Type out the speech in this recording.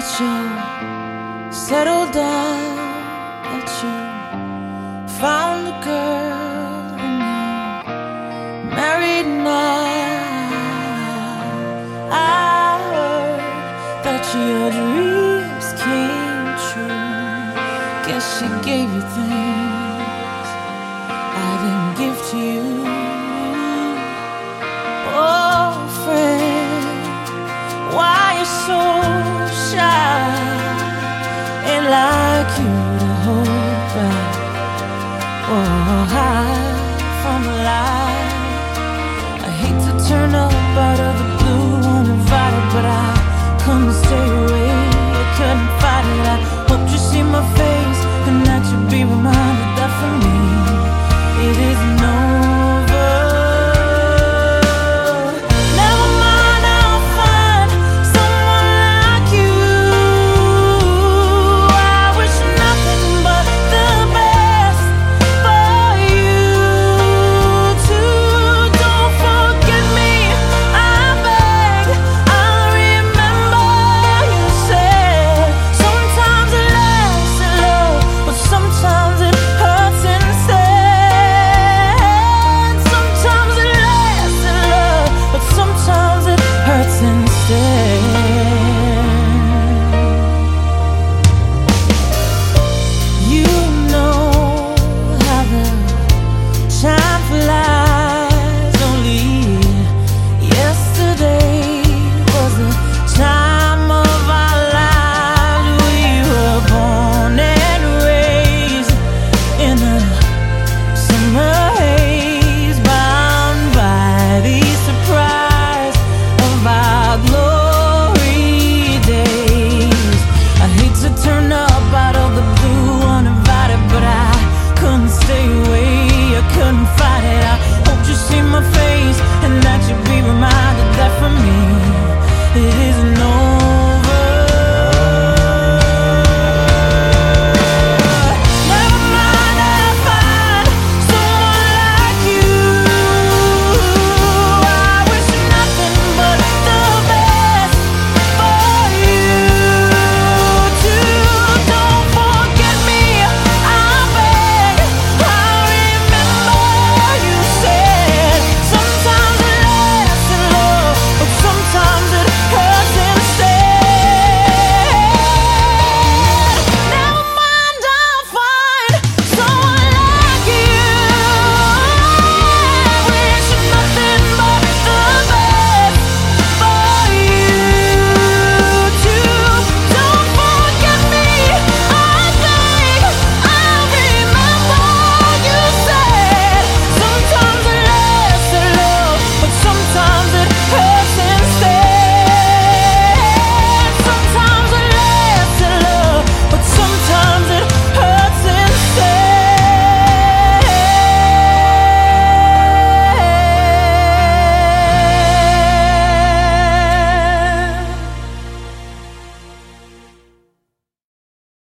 that you settled down, that you found a girl and you're married now. I heard that your dreams came true. Guess she gave you things you